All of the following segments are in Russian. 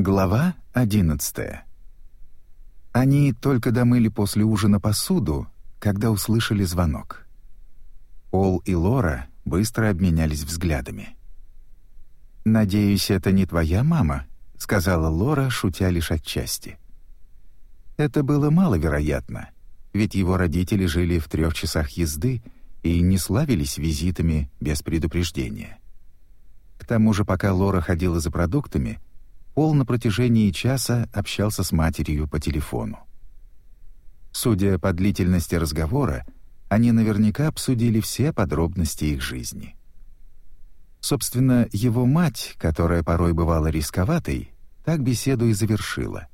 Глава одиннадцатая. Они только домыли после ужина посуду, когда услышали звонок. Пол и Лора быстро обменялись взглядами. «Надеюсь, это не твоя мама?» — сказала Лора, шутя лишь отчасти. Это было маловероятно, ведь его родители жили в трех часах езды и не славились визитами без предупреждения. К тому же, пока Лора ходила за продуктами, Пол на протяжении часа общался с матерью по телефону. Судя по длительности разговора, они наверняка обсудили все подробности их жизни. Собственно, его мать, которая порой бывала рисковатой, так беседу и завершила.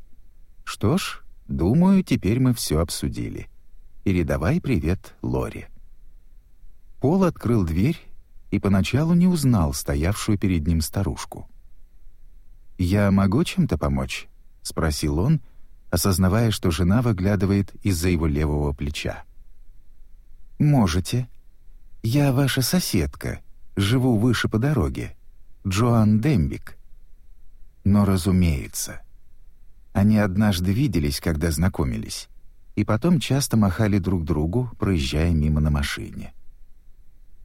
«Что ж, думаю, теперь мы все обсудили. Передавай привет Лоре». Пол открыл дверь и поначалу не узнал стоявшую перед ним старушку. «Я могу чем-то помочь?» — спросил он, осознавая, что жена выглядывает из-за его левого плеча. «Можете. Я ваша соседка, живу выше по дороге, Джоан Дембик». Но, разумеется. Они однажды виделись, когда знакомились, и потом часто махали друг другу, проезжая мимо на машине.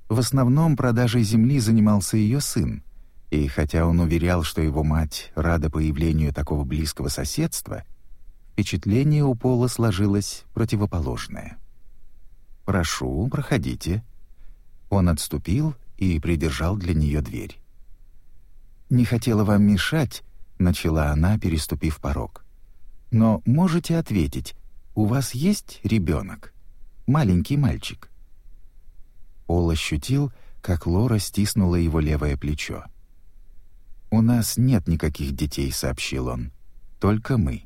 В основном продажей земли занимался ее сын, и хотя он уверял, что его мать рада появлению такого близкого соседства, впечатление у Пола сложилось противоположное. «Прошу, проходите». Он отступил и придержал для нее дверь. «Не хотела вам мешать», — начала она, переступив порог. «Но можете ответить, у вас есть ребенок? Маленький мальчик?» Пол ощутил, как Лора стиснула его левое плечо. «У нас нет никаких детей», — сообщил он. «Только мы».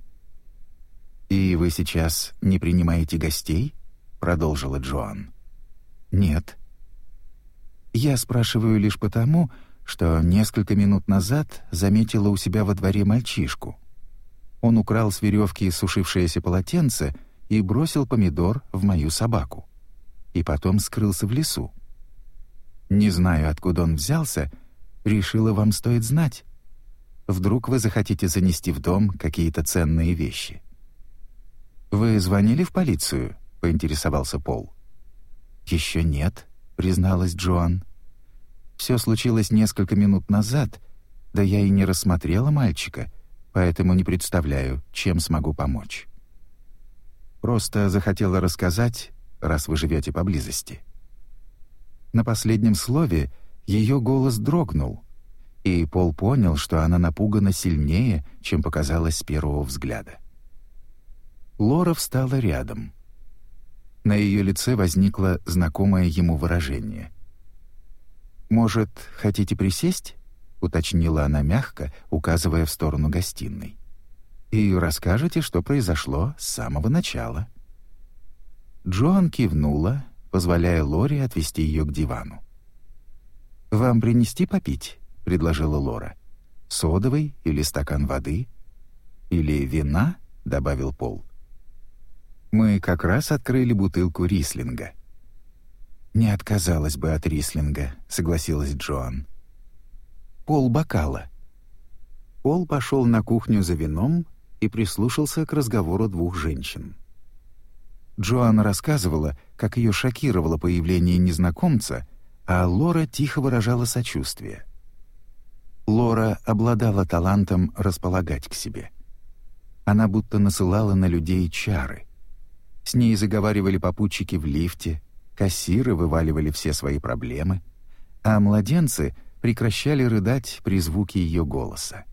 «И вы сейчас не принимаете гостей?» — продолжила Джоан. «Нет». «Я спрашиваю лишь потому, что несколько минут назад заметила у себя во дворе мальчишку. Он украл с веревки сушившееся полотенце и бросил помидор в мою собаку. И потом скрылся в лесу. Не знаю, откуда он взялся, — решила, вам стоит знать. Вдруг вы захотите занести в дом какие-то ценные вещи. «Вы звонили в полицию?» — поинтересовался Пол. «Еще нет», — призналась Джоан. «Все случилось несколько минут назад, да я и не рассмотрела мальчика, поэтому не представляю, чем смогу помочь. Просто захотела рассказать, раз вы живете поблизости». На последнем слове — ее голос дрогнул, и Пол понял, что она напугана сильнее, чем показалось с первого взгляда. Лора встала рядом. На ее лице возникло знакомое ему выражение. «Может, хотите присесть?» — уточнила она мягко, указывая в сторону гостиной. «И расскажете, что произошло с самого начала». Джоан кивнула, позволяя Лоре отвести ее к дивану. «Вам принести попить?» — предложила Лора. «Содовый или стакан воды? Или вина?» — добавил Пол. «Мы как раз открыли бутылку рислинга». «Не отказалась бы от рислинга», — согласилась Джоан. «Пол бокала». Пол пошел на кухню за вином и прислушался к разговору двух женщин. Джоан рассказывала, как ее шокировало появление незнакомца — а Лора тихо выражала сочувствие. Лора обладала талантом располагать к себе. Она будто насылала на людей чары. С ней заговаривали попутчики в лифте, кассиры вываливали все свои проблемы, а младенцы прекращали рыдать при звуке ее голоса.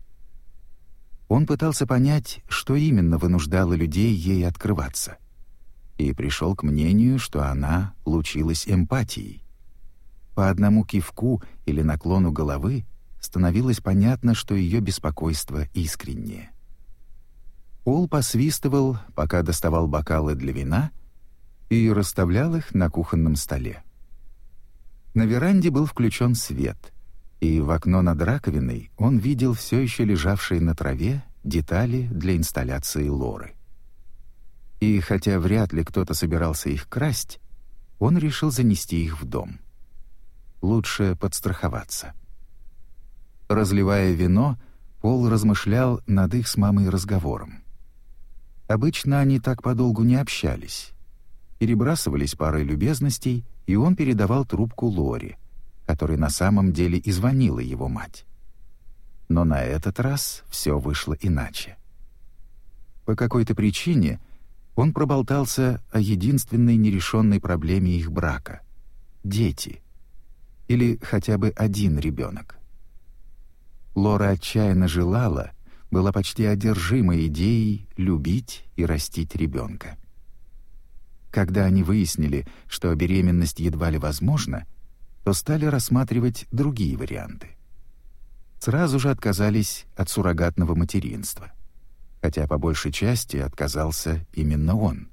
Он пытался понять, что именно вынуждало людей ей открываться, и пришел к мнению, что она лучилась эмпатией. По одному кивку или наклону головы становилось понятно, что ее беспокойство искреннее. Пол посвистывал, пока доставал бокалы для вина и расставлял их на кухонном столе. На веранде был включен свет, и в окно над раковиной он видел все еще лежавшие на траве детали для инсталляции лоры. И хотя вряд ли кто-то собирался их красть, он решил занести их в дом — лучше подстраховаться. Разливая вино, Пол размышлял над их с мамой разговором. Обычно они так подолгу не общались. Перебрасывались парой любезностей, и он передавал трубку Лори, которой на самом деле и звонила его мать. Но на этот раз все вышло иначе. По какой-то причине он проболтался о единственной нерешенной проблеме их брака — дети. Или хотя бы один ребенок. Лора отчаянно желала, была почти одержима идеей любить и растить ребенка. Когда они выяснили, что беременность едва ли возможна, то стали рассматривать другие варианты. Сразу же отказались от суррогатного материнства, хотя по большей части отказался именно он.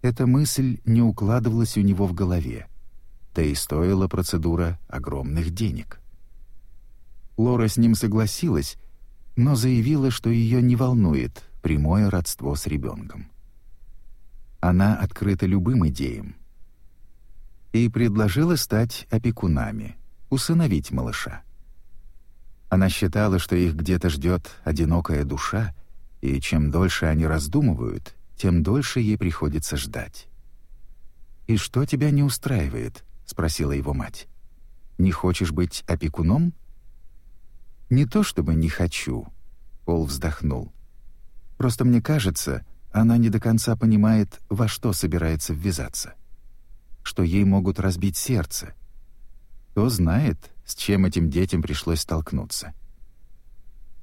Эта мысль не укладывалась у него в голове, да и стоила процедура огромных денег. Лора с ним согласилась, но заявила, что ее не волнует прямое родство с ребенком. Она открыта любым идеям. И предложила стать опекунами, усыновить малыша. Она считала, что их где-то ждет одинокая душа, и чем дольше они раздумывают, тем дольше ей приходится ждать. «И что тебя не устраивает?» — спросила его мать. «Не хочешь быть опекуном?» «Не то чтобы не хочу», — Пол вздохнул. «Просто мне кажется, она не до конца понимает, во что собирается ввязаться. Что ей могут разбить сердце. Кто знает, с чем этим детям пришлось столкнуться.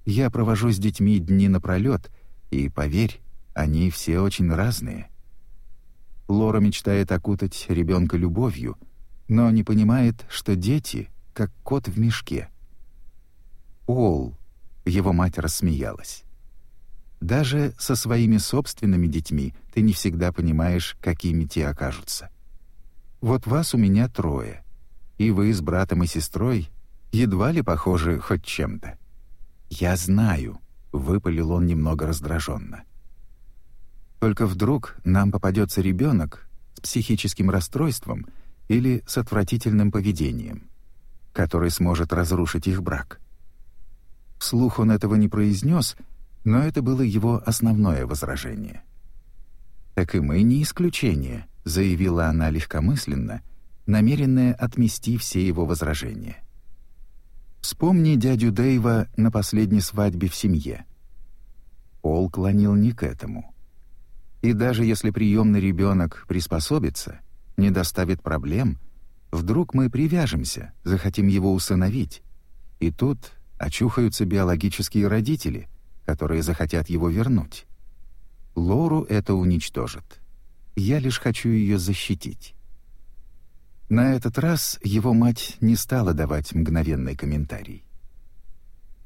Я провожу с детьми дни напролет, и, поверь, они все очень разные. Лора мечтает окутать ребенка любовью, но не понимает, что дети — как кот в мешке. «Ол», — его мать рассмеялась. «Даже со своими собственными детьми ты не всегда понимаешь, какими те окажутся. Вот вас у меня трое, и вы с братом и сестрой едва ли похожи хоть чем-то». «Я знаю», — выпалил он немного раздраженно. «Только вдруг нам попадется ребенок с психическим расстройством или с отвратительным поведением, который сможет разрушить их брак. Вслух он этого не произнес, но это было его основное возражение. «Так и мы не исключение», — заявила она легкомысленно, намеренная отмести все его возражения. «Вспомни дядю Дэйва на последней свадьбе в семье». Пол клонил не к этому. И даже если приемный ребенок приспособится, не доставит проблем, вдруг мы привяжемся, захотим его усыновить, и тут очухаются биологические родители, которые захотят его вернуть. Лору это уничтожит. Я лишь хочу ее защитить. На этот раз его мать не стала давать мгновенный комментарий.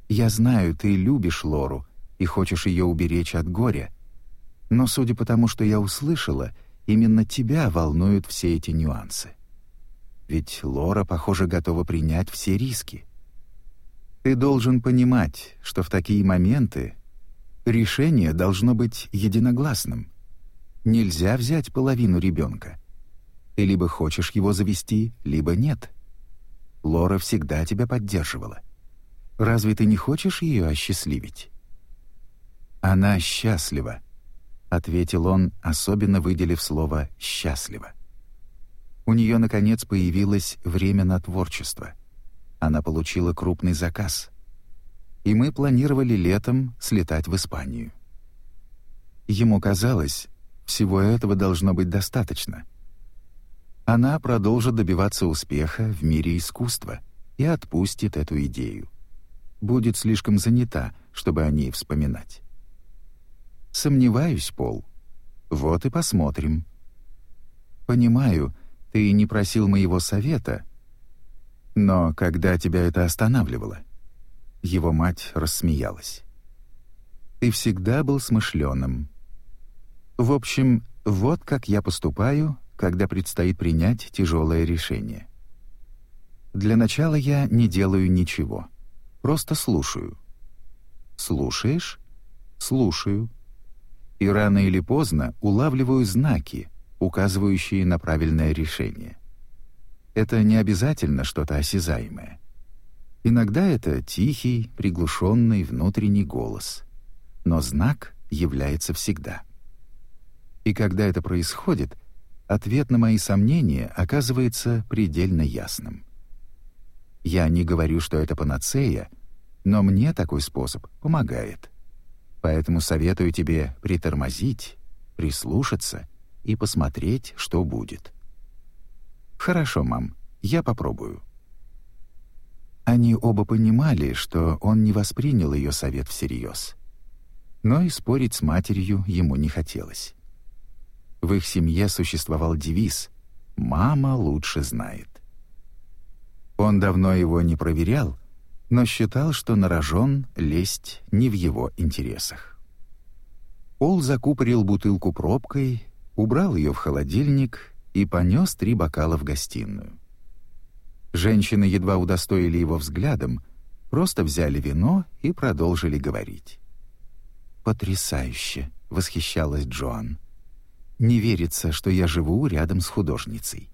«Я знаю, ты любишь Лору и хочешь ее уберечь от горя, но судя по тому, что я услышала, именно тебя волнуют все эти нюансы. Ведь Лора, похоже, готова принять все риски. Ты должен понимать, что в такие моменты решение должно быть единогласным. Нельзя взять половину ребенка. Ты либо хочешь его завести, либо нет. Лора всегда тебя поддерживала. Разве ты не хочешь ее осчастливить? Она счастлива, ответил он, особенно выделив слово счастлива. У нее наконец появилось время на творчество — она получила крупный заказ. И мы планировали летом слетать в Испанию. Ему казалось, всего этого должно быть достаточно. Она продолжит добиваться успеха в мире искусства и отпустит эту идею. Будет слишком занята, чтобы о ней вспоминать. Сомневаюсь, Пол. Вот и посмотрим. Понимаю, ты не просил моего совета — но когда тебя это останавливало? Его мать рассмеялась. Ты всегда был смышленым. В общем, вот как я поступаю, когда предстоит принять тяжелое решение. Для начала я не делаю ничего. Просто слушаю. Слушаешь? Слушаю. И рано или поздно улавливаю знаки, указывающие на правильное решение. Это не обязательно что-то осязаемое. Иногда это тихий, приглушенный внутренний голос, но знак является всегда. И когда это происходит, ответ на мои сомнения оказывается предельно ясным. Я не говорю, что это панацея, но мне такой способ помогает. Поэтому советую тебе притормозить, прислушаться и посмотреть, что будет. Хорошо, мам, я попробую. Они оба понимали, что он не воспринял ее совет всерьез. Но и спорить с матерью ему не хотелось. В их семье существовал девиз «Мама лучше знает». Он давно его не проверял, но считал, что на рожон лезть не в его интересах. Пол закупорил бутылку пробкой, убрал ее в холодильник и понес три бокала в гостиную. Женщины едва удостоили его взглядом, просто взяли вино и продолжили говорить. «Потрясающе!» — восхищалась Джоан. «Не верится, что я живу рядом с художницей».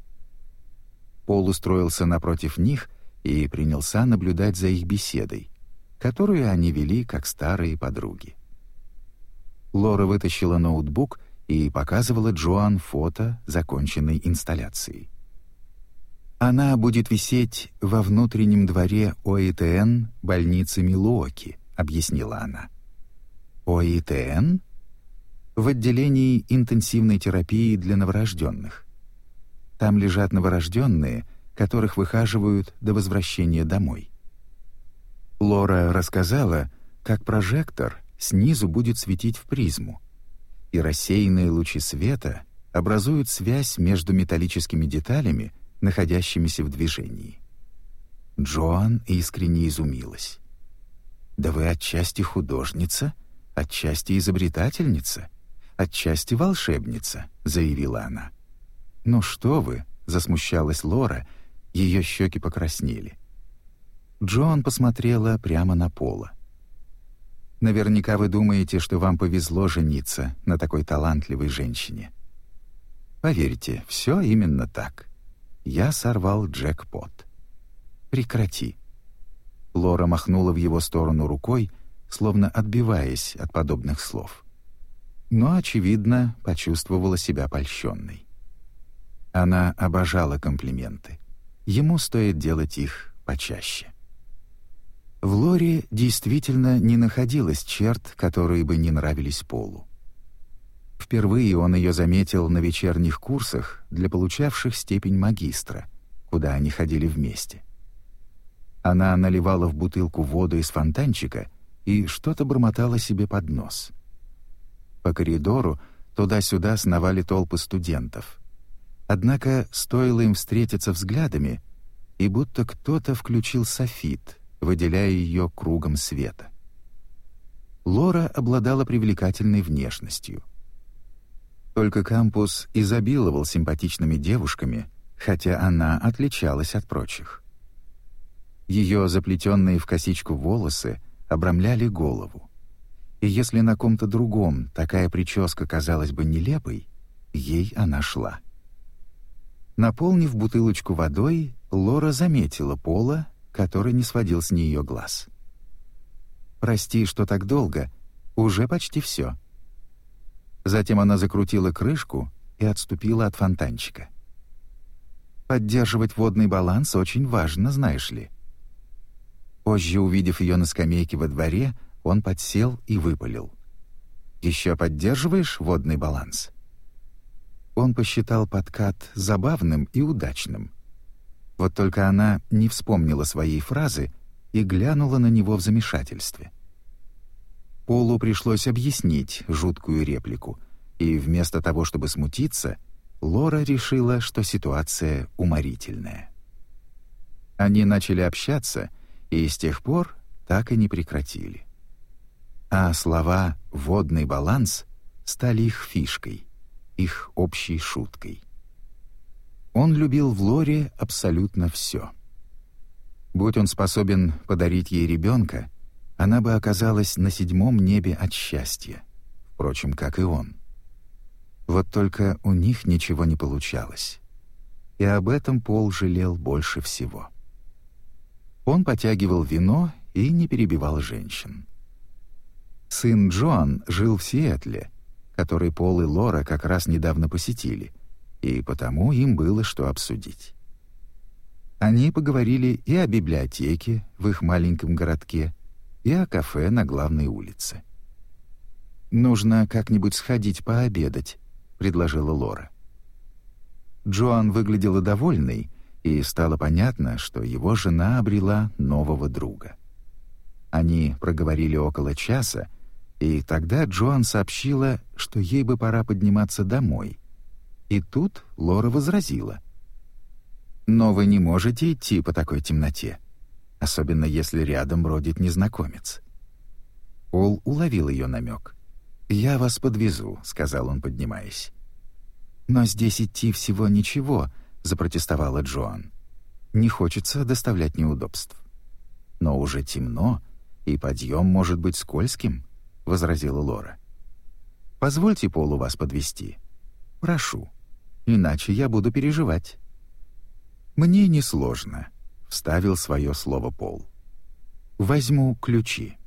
Пол устроился напротив них и принялся наблюдать за их беседой, которую они вели как старые подруги. Лора вытащила ноутбук и показывала Джоан фото законченной инсталляции. Она будет висеть во внутреннем дворе ОИТН больницы Милуоки, объяснила она. ОИТН? В отделении интенсивной терапии для новорожденных. Там лежат новорожденные, которых выхаживают до возвращения домой. Лора рассказала, как прожектор снизу будет светить в призму, и рассеянные лучи света образуют связь между металлическими деталями, находящимися в движении. Джоан искренне изумилась. «Да вы отчасти художница, отчасти изобретательница, отчасти волшебница», — заявила она. «Ну что вы», — засмущалась Лора, ее щеки покраснели. Джоан посмотрела прямо на Пола. «Наверняка вы думаете, что вам повезло жениться на такой талантливой женщине. Поверьте, все именно так. Я сорвал джекпот. Прекрати. Лора махнула в его сторону рукой, словно отбиваясь от подобных слов. Но, очевидно, почувствовала себя польщенной. Она обожала комплименты. Ему стоит делать их почаще. В Лоре действительно не находилось черт, которые бы не нравились Полу. Впервые он ее заметил на вечерних курсах для получавших степень магистра, куда они ходили вместе. Она наливала в бутылку воду из фонтанчика и что-то бормотала себе под нос. По коридору туда-сюда сновали толпы студентов. Однако стоило им встретиться взглядами, и будто кто-то включил софит, выделяя ее кругом света. Лора обладала привлекательной внешностью — только кампус изобиловал симпатичными девушками, хотя она отличалась от прочих. Ее заплетенные в косичку волосы обрамляли голову. И если на ком-то другом такая прическа казалась бы нелепой, ей она шла. Наполнив бутылочку водой, Лора заметила Пола, который не сводил с нее глаз. «Прости, что так долго. Уже почти все», Затем она закрутила крышку и отступила от фонтанчика. Поддерживать водный баланс очень важно, знаешь ли. Позже, увидев ее на скамейке во дворе, он подсел и выпалил. «Еще поддерживаешь водный баланс?» Он посчитал подкат забавным и удачным. Вот только она не вспомнила своей фразы и глянула на него в замешательстве. Полу пришлось объяснить жуткую реплику, и вместо того, чтобы смутиться, Лора решила, что ситуация уморительная. Они начали общаться, и с тех пор так и не прекратили. А слова «водный баланс» стали их фишкой, их общей шуткой. Он любил в Лоре абсолютно все. Будь он способен подарить ей ребенка, она бы оказалась на седьмом небе от счастья, впрочем, как и он. Вот только у них ничего не получалось. И об этом Пол жалел больше всего. Он потягивал вино и не перебивал женщин. Сын Джоан жил в Сиэтле, который Пол и Лора как раз недавно посетили, и потому им было что обсудить. Они поговорили и о библиотеке в их маленьком городке, и о кафе на главной улице. «Нужно как-нибудь сходить пообедать», — предложила Лора. Джоан выглядела довольной, и стало понятно, что его жена обрела нового друга. Они проговорили около часа, и тогда Джоан сообщила, что ей бы пора подниматься домой. И тут Лора возразила. «Но вы не можете идти по такой темноте, особенно если рядом бродит незнакомец». Пол уловил ее намек. «Я вас подвезу», — сказал он, поднимаясь. «Но здесь идти всего ничего», — запротестовала Джоан. «Не хочется доставлять неудобств». «Но уже темно, и подъем может быть скользким», — возразила Лора. «Позвольте Полу вас подвести. Прошу, иначе я буду переживать». «Мне несложно», — вставил свое слово Пол. «Возьму ключи».